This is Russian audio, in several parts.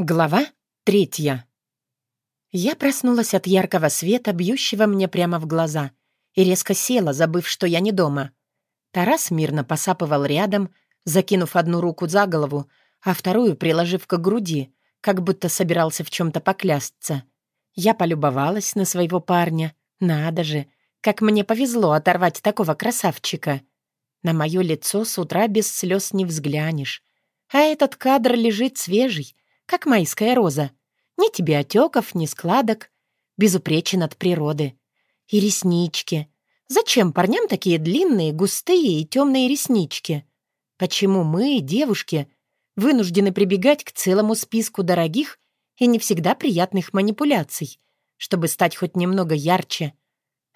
Глава третья. Я проснулась от яркого света, бьющего мне прямо в глаза, и резко села, забыв, что я не дома. Тарас мирно посапывал рядом, закинув одну руку за голову, а вторую приложив к груди, как будто собирался в чем-то поклясться. Я полюбовалась на своего парня. Надо же, как мне повезло оторвать такого красавчика. На мое лицо с утра без слез не взглянешь. А этот кадр лежит свежий, как майская роза. Ни тебе отеков, ни складок. Безупречен от природы. И реснички. Зачем парням такие длинные, густые и темные реснички? Почему мы, девушки, вынуждены прибегать к целому списку дорогих и не всегда приятных манипуляций, чтобы стать хоть немного ярче?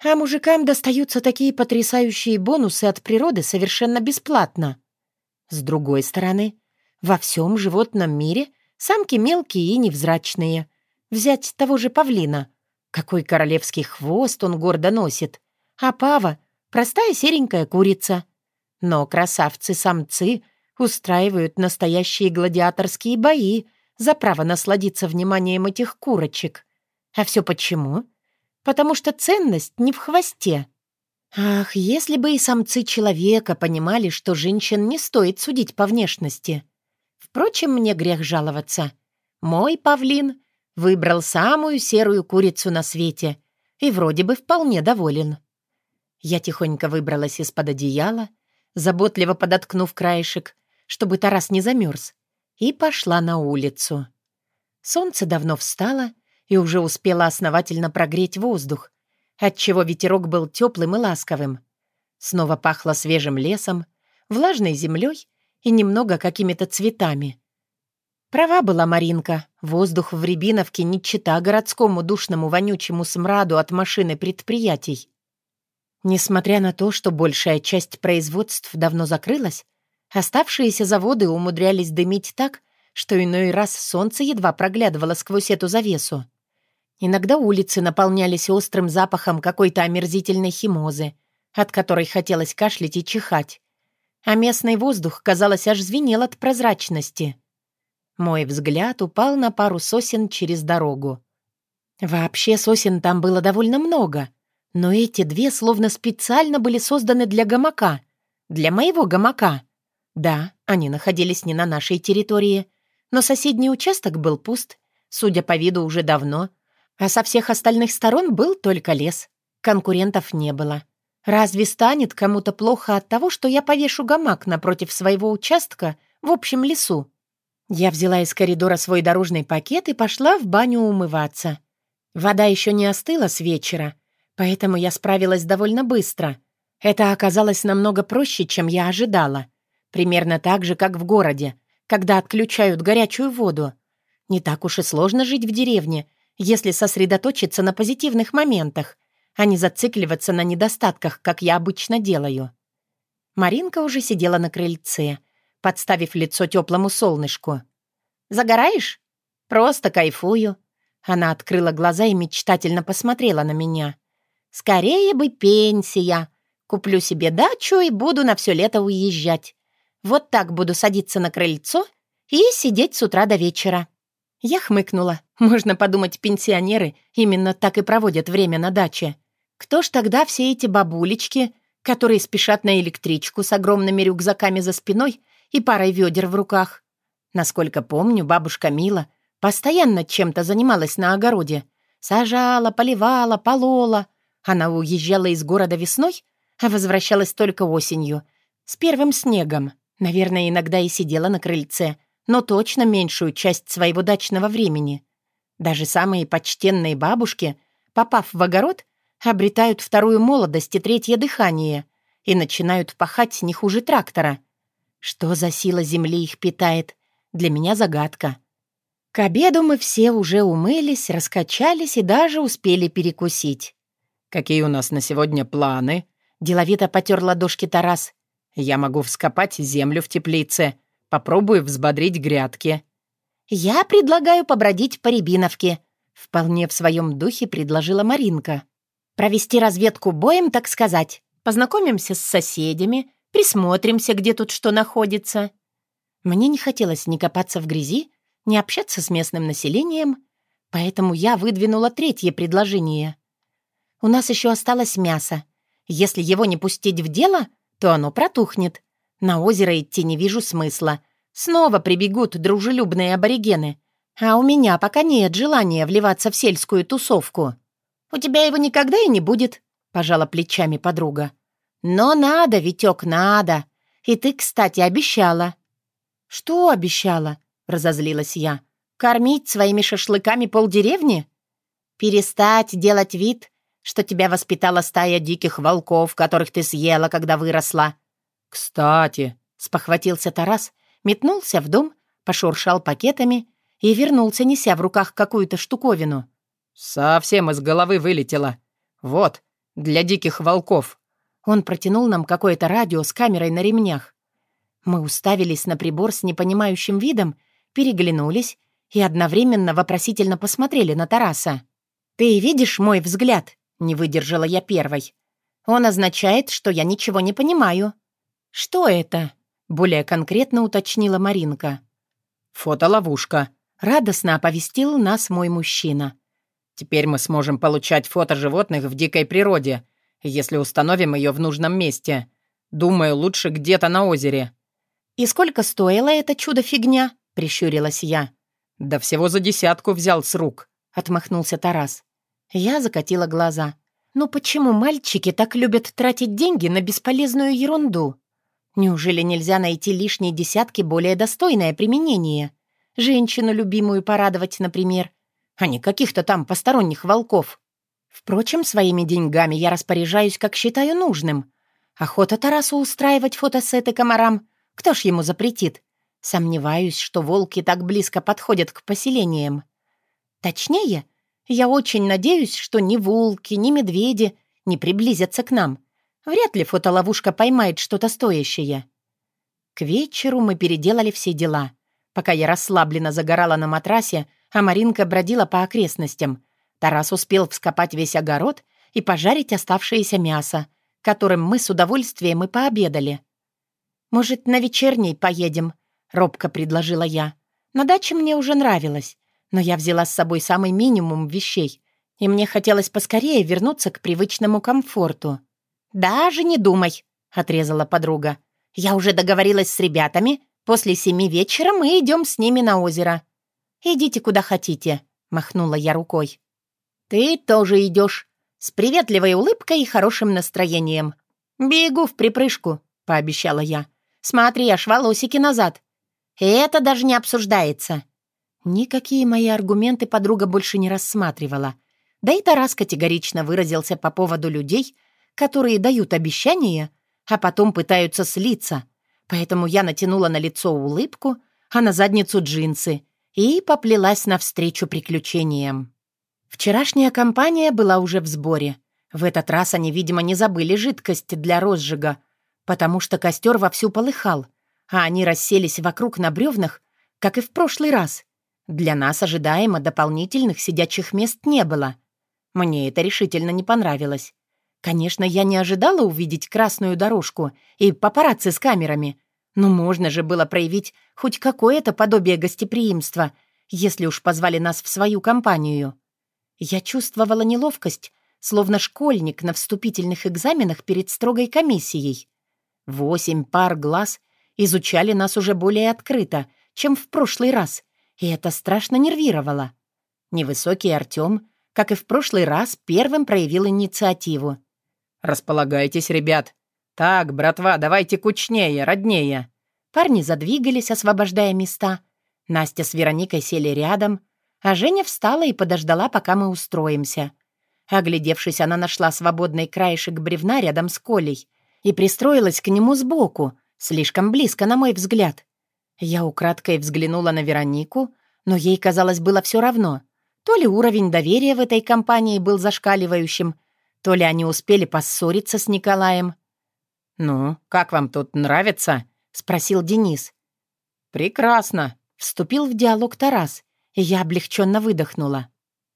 А мужикам достаются такие потрясающие бонусы от природы совершенно бесплатно. С другой стороны, во всем животном мире — Самки мелкие и невзрачные. Взять того же павлина. Какой королевский хвост он гордо носит. А пава — простая серенькая курица. Но красавцы-самцы устраивают настоящие гладиаторские бои за право насладиться вниманием этих курочек. А все почему? Потому что ценность не в хвосте. Ах, если бы и самцы человека понимали, что женщин не стоит судить по внешности — Впрочем, мне грех жаловаться. Мой павлин выбрал самую серую курицу на свете и вроде бы вполне доволен. Я тихонько выбралась из-под одеяла, заботливо подоткнув краешек, чтобы Тарас не замерз, и пошла на улицу. Солнце давно встало и уже успело основательно прогреть воздух, отчего ветерок был теплым и ласковым. Снова пахло свежим лесом, влажной землей и немного какими-то цветами. Права была Маринка. Воздух в Рябиновке не чита городскому душному вонючему смраду от машины предприятий. Несмотря на то, что большая часть производств давно закрылась, оставшиеся заводы умудрялись дымить так, что иной раз солнце едва проглядывало сквозь эту завесу. Иногда улицы наполнялись острым запахом какой-то омерзительной химозы, от которой хотелось кашлять и чихать а местный воздух, казалось, аж звенел от прозрачности. Мой взгляд упал на пару сосен через дорогу. Вообще сосен там было довольно много, но эти две словно специально были созданы для гамака, для моего гамака. Да, они находились не на нашей территории, но соседний участок был пуст, судя по виду, уже давно, а со всех остальных сторон был только лес. Конкурентов не было. Разве станет кому-то плохо от того, что я повешу гамак напротив своего участка в общем лесу? Я взяла из коридора свой дорожный пакет и пошла в баню умываться. Вода еще не остыла с вечера, поэтому я справилась довольно быстро. Это оказалось намного проще, чем я ожидала. Примерно так же, как в городе, когда отключают горячую воду. Не так уж и сложно жить в деревне, если сосредоточиться на позитивных моментах а не зацикливаться на недостатках, как я обычно делаю. Маринка уже сидела на крыльце, подставив лицо теплому солнышку. «Загораешь?» «Просто кайфую». Она открыла глаза и мечтательно посмотрела на меня. «Скорее бы пенсия. Куплю себе дачу и буду на все лето уезжать. Вот так буду садиться на крыльцо и сидеть с утра до вечера». Я хмыкнула. Можно подумать, пенсионеры именно так и проводят время на даче. Кто ж тогда все эти бабулечки, которые спешат на электричку с огромными рюкзаками за спиной и парой ведер в руках? Насколько помню, бабушка Мила постоянно чем-то занималась на огороде. Сажала, поливала, полола. Она уезжала из города весной, а возвращалась только осенью, с первым снегом. Наверное, иногда и сидела на крыльце, но точно меньшую часть своего дачного времени. Даже самые почтенные бабушки, попав в огород, обретают вторую молодость и третье дыхание и начинают пахать не хуже трактора. Что за сила земли их питает, для меня загадка. К обеду мы все уже умылись, раскачались и даже успели перекусить. «Какие у нас на сегодня планы?» Деловито потер ладошки Тарас. «Я могу вскопать землю в теплице. Попробую взбодрить грядки». «Я предлагаю побродить по Рябиновке», — вполне в своем духе предложила Маринка. Провести разведку боем, так сказать. Познакомимся с соседями, присмотримся, где тут что находится. Мне не хотелось ни копаться в грязи, не общаться с местным населением, поэтому я выдвинула третье предложение. У нас еще осталось мясо. Если его не пустить в дело, то оно протухнет. На озеро идти не вижу смысла. Снова прибегут дружелюбные аборигены. А у меня пока нет желания вливаться в сельскую тусовку. У тебя его никогда и не будет, пожала плечами подруга. Но надо, Витек, надо. И ты, кстати, обещала. Что обещала? разозлилась я. Кормить своими шашлыками полдеревни? Перестать делать вид, что тебя воспитала стая диких волков, которых ты съела, когда выросла. Кстати, спохватился Тарас, метнулся в дом, пошуршал пакетами и вернулся, неся в руках какую-то штуковину. «Совсем из головы вылетело. Вот, для диких волков». Он протянул нам какое-то радио с камерой на ремнях. Мы уставились на прибор с непонимающим видом, переглянулись и одновременно вопросительно посмотрели на Тараса. «Ты видишь мой взгляд?» — не выдержала я первой. «Он означает, что я ничего не понимаю». «Что это?» — более конкретно уточнила Маринка. «Фотоловушка», Радостно оповестил нас мой мужчина. «Теперь мы сможем получать фото животных в дикой природе, если установим ее в нужном месте. Думаю, лучше где-то на озере». «И сколько стоило это чудо-фигня?» — прищурилась я. «Да всего за десятку взял с рук», — отмахнулся Тарас. Я закатила глаза. «Ну почему мальчики так любят тратить деньги на бесполезную ерунду? Неужели нельзя найти лишние десятки более достойное применение?» Женщину любимую порадовать, например, а не каких-то там посторонних волков. Впрочем, своими деньгами я распоряжаюсь, как считаю нужным. Охота Тарасу устраивать фотосеты комарам. Кто ж ему запретит? Сомневаюсь, что волки так близко подходят к поселениям. Точнее, я очень надеюсь, что ни волки, ни медведи не приблизятся к нам. Вряд ли фотоловушка поймает что-то стоящее. К вечеру мы переделали все дела — Пока я расслабленно загорала на матрасе, а Маринка бродила по окрестностям, Тарас успел вскопать весь огород и пожарить оставшееся мясо, которым мы с удовольствием и пообедали. «Может, на вечерней поедем?» — робко предложила я. «На даче мне уже нравилось, но я взяла с собой самый минимум вещей, и мне хотелось поскорее вернуться к привычному комфорту». «Даже не думай», — отрезала подруга. «Я уже договорилась с ребятами, После семи вечера мы идем с ними на озеро. Идите куда хотите», — махнула я рукой. «Ты тоже идешь. С приветливой улыбкой и хорошим настроением. Бегу в припрыжку», — пообещала я. «Смотри, аж волосики назад. Это даже не обсуждается». Никакие мои аргументы подруга больше не рассматривала. Да и Тарас категорично выразился по поводу людей, которые дают обещания, а потом пытаются слиться — Поэтому я натянула на лицо улыбку, а на задницу джинсы и поплелась навстречу приключениям. Вчерашняя компания была уже в сборе. В этот раз они, видимо, не забыли жидкость для розжига, потому что костер вовсю полыхал, а они расселись вокруг на бревнах, как и в прошлый раз. Для нас ожидаемо дополнительных сидячих мест не было. Мне это решительно не понравилось. Конечно, я не ожидала увидеть красную дорожку и папарацци с камерами, но можно же было проявить хоть какое-то подобие гостеприимства, если уж позвали нас в свою компанию. Я чувствовала неловкость, словно школьник на вступительных экзаменах перед строгой комиссией. Восемь пар глаз изучали нас уже более открыто, чем в прошлый раз, и это страшно нервировало. Невысокий Артем, как и в прошлый раз, первым проявил инициативу. «Располагайтесь, ребят», «Так, братва, давайте кучнее, роднее». Парни задвигались, освобождая места. Настя с Вероникой сели рядом, а Женя встала и подождала, пока мы устроимся. Оглядевшись, она нашла свободный краешек бревна рядом с Колей и пристроилась к нему сбоку, слишком близко, на мой взгляд. Я украдкой взглянула на Веронику, но ей, казалось, было все равно. То ли уровень доверия в этой компании был зашкаливающим, то ли они успели поссориться с Николаем. «Ну, как вам тут нравится?» — спросил Денис. «Прекрасно», — вступил в диалог Тарас, я облегченно выдохнула.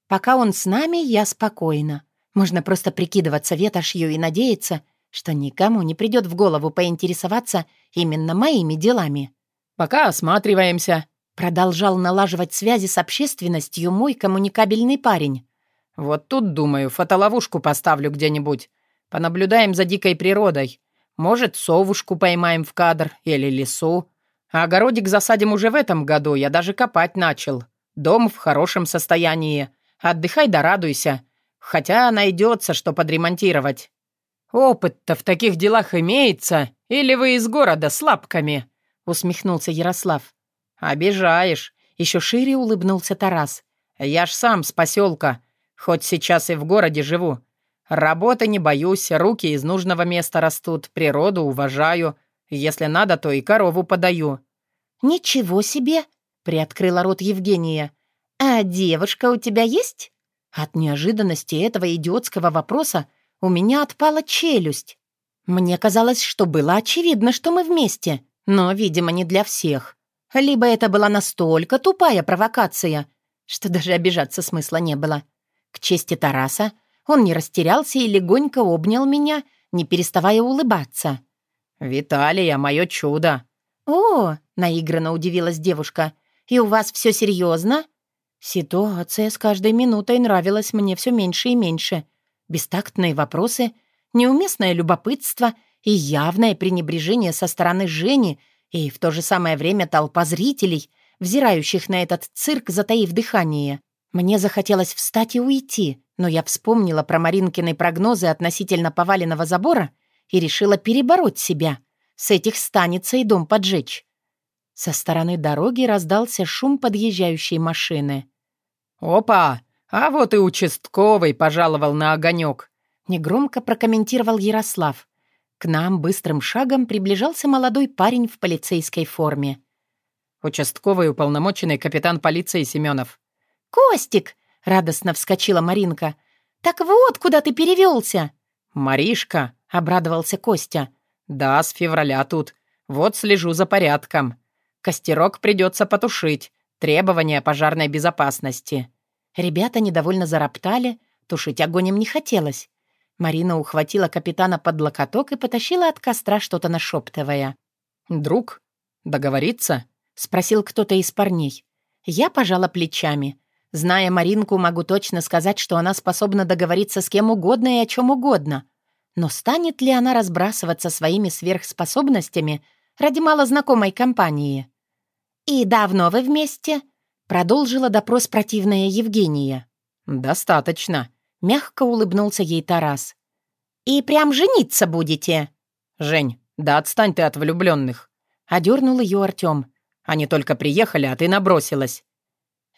«Пока он с нами, я спокойна. Можно просто прикидываться ветошью и надеяться, что никому не придет в голову поинтересоваться именно моими делами». «Пока осматриваемся», — Продолжал налаживать связи с общественностью мой коммуникабельный парень. «Вот тут, думаю, фотоловушку поставлю где-нибудь. Понаблюдаем за дикой природой. Может, совушку поймаем в кадр или лесу. А огородик засадим уже в этом году, я даже копать начал. Дом в хорошем состоянии. Отдыхай да радуйся. Хотя найдется, что подремонтировать. Опыт-то в таких делах имеется, или вы из города с лапками?» усмехнулся Ярослав. «Обижаешь!» Еще шире улыбнулся Тарас. «Я ж сам с поселка, хоть сейчас и в городе живу. Работы не боюсь, руки из нужного места растут, природу уважаю. Если надо, то и корову подаю». «Ничего себе!» — приоткрыла рот Евгения. «А девушка у тебя есть?» От неожиданности этого идиотского вопроса у меня отпала челюсть. Мне казалось, что было очевидно, что мы вместе, но, видимо, не для всех. Либо это была настолько тупая провокация, что даже обижаться смысла не было. К чести Тараса, он не растерялся и легонько обнял меня, не переставая улыбаться. «Виталия, мое чудо!» «О!» — наигранно удивилась девушка. «И у вас все серьезно?» Ситуация с каждой минутой нравилась мне все меньше и меньше. Бестактные вопросы, неуместное любопытство и явное пренебрежение со стороны Жени и в то же самое время толпа зрителей, взирающих на этот цирк, затаив дыхание. Мне захотелось встать и уйти, но я вспомнила про Маринкины прогнозы относительно поваленного забора и решила перебороть себя. С этих станется и дом поджечь. Со стороны дороги раздался шум подъезжающей машины. «Опа! А вот и участковый пожаловал на огонек!» Негромко прокомментировал Ярослав. К нам быстрым шагом приближался молодой парень в полицейской форме. «Участковый уполномоченный капитан полиции Семенов». «Костик!» — радостно вскочила Маринка. «Так вот, куда ты перевелся!» «Маришка!» — обрадовался Костя. «Да, с февраля тут. Вот слежу за порядком. Костерок придется потушить. Требования пожарной безопасности». Ребята недовольно зароптали, тушить огонь не хотелось. Марина ухватила капитана под локоток и потащила от костра, что-то нашептывая. «Друг, договориться?» — спросил кто-то из парней. Я пожала плечами. Зная Маринку, могу точно сказать, что она способна договориться с кем угодно и о чем угодно. Но станет ли она разбрасываться своими сверхспособностями ради малознакомой компании? «И давно вы вместе?» — продолжила допрос противная Евгения. «Достаточно», — мягко улыбнулся ей Тарас. «И прям жениться будете?» «Жень, да отстань ты от влюбленных!» — одернул ее Артем. «Они только приехали, а ты набросилась».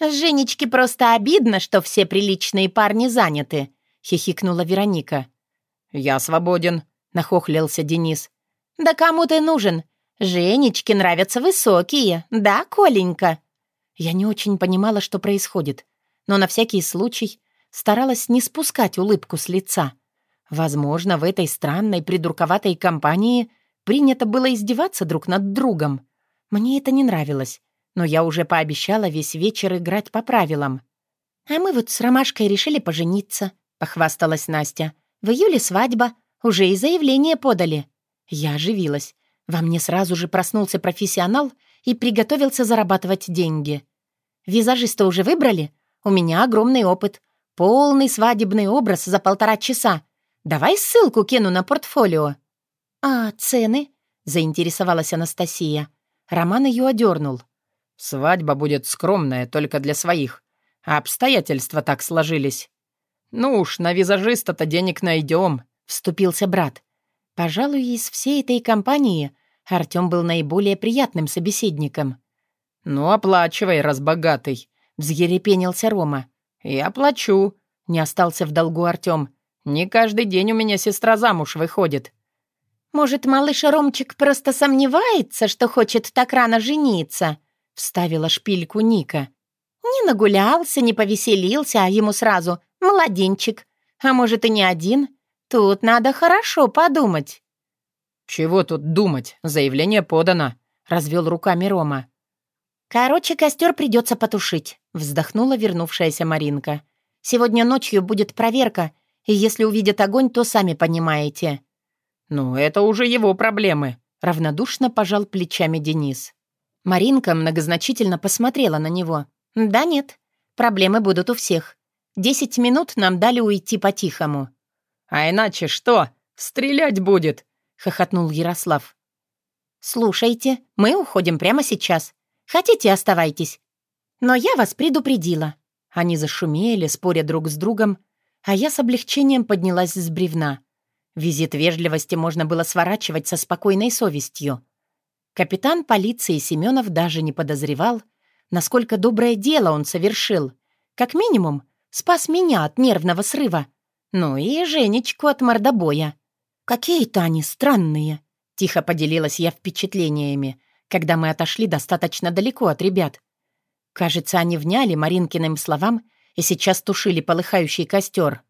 «Женечке просто обидно, что все приличные парни заняты», — хихикнула Вероника. «Я свободен», — нахохлился Денис. «Да кому ты нужен? Женечке нравятся высокие, да, Коленька?» Я не очень понимала, что происходит, но на всякий случай старалась не спускать улыбку с лица. Возможно, в этой странной придурковатой компании принято было издеваться друг над другом. Мне это не нравилось, но я уже пообещала весь вечер играть по правилам. «А мы вот с Ромашкой решили пожениться», — похвасталась Настя. «В июле свадьба, уже и заявление подали». Я оживилась. Во мне сразу же проснулся профессионал и приготовился зарабатывать деньги. «Визажиста уже выбрали? У меня огромный опыт. Полный свадебный образ за полтора часа. Давай ссылку кину на портфолио». «А цены?» — заинтересовалась Анастасия. Роман ее одернул. «Свадьба будет скромная, только для своих. А обстоятельства так сложились». «Ну уж, на визажиста-то денег найдем», — вступился брат. Пожалуй, из всей этой компании Артем был наиболее приятным собеседником. «Ну, оплачивай, раз богатый», — взъерепенился Рома. «Я плачу», — не остался в долгу Артем. «Не каждый день у меня сестра замуж выходит». «Может, малыш Ромчик просто сомневается, что хочет так рано жениться?» — вставила шпильку Ника. «Не нагулялся, не повеселился, а ему сразу «младенчик». А может, и не один? Тут надо хорошо подумать». «Чего тут думать? Заявление подано», — развел руками Рома. «Короче, костер придется потушить», — вздохнула вернувшаяся Маринка. «Сегодня ночью будет проверка, и если увидят огонь, то сами понимаете». «Ну, это уже его проблемы», — равнодушно пожал плечами Денис. Маринка многозначительно посмотрела на него. «Да нет, проблемы будут у всех. Десять минут нам дали уйти по-тихому». «А иначе что? Стрелять будет!» — хохотнул Ярослав. «Слушайте, мы уходим прямо сейчас. Хотите, оставайтесь. Но я вас предупредила». Они зашумели, споря друг с другом, а я с облегчением поднялась с бревна. Визит вежливости можно было сворачивать со спокойной совестью. Капитан полиции Семенов даже не подозревал, насколько доброе дело он совершил. Как минимум, спас меня от нервного срыва. Ну и Женечку от мордобоя. Какие-то они странные. Тихо поделилась я впечатлениями, когда мы отошли достаточно далеко от ребят. Кажется, они вняли Маринкиным словам и сейчас тушили полыхающий костер.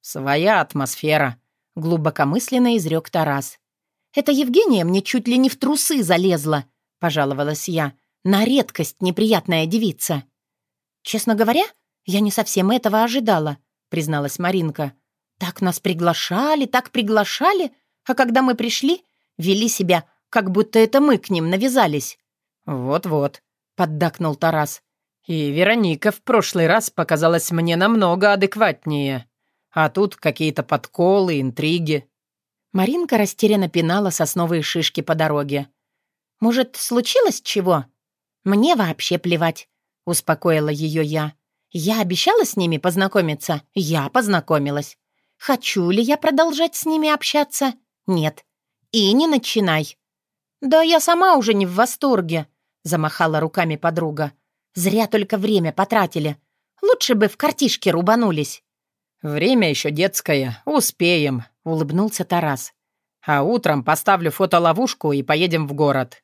«Своя атмосфера», — глубокомысленно изрек Тарас. «Это Евгения мне чуть ли не в трусы залезла», — пожаловалась я. «На редкость неприятная девица». «Честно говоря, я не совсем этого ожидала», — призналась Маринка. «Так нас приглашали, так приглашали, а когда мы пришли, вели себя, как будто это мы к ним навязались». «Вот-вот», — поддакнул Тарас. «И Вероника в прошлый раз показалась мне намного адекватнее. А тут какие-то подколы, интриги». Маринка растерянно пинала сосновые шишки по дороге. «Может, случилось чего?» «Мне вообще плевать», — успокоила ее я. «Я обещала с ними познакомиться? Я познакомилась. Хочу ли я продолжать с ними общаться? Нет. И не начинай». «Да я сама уже не в восторге», — замахала руками подруга. «Зря только время потратили. Лучше бы в картишке рубанулись». «Время еще детское. Успеем», — улыбнулся Тарас. «А утром поставлю фотоловушку и поедем в город».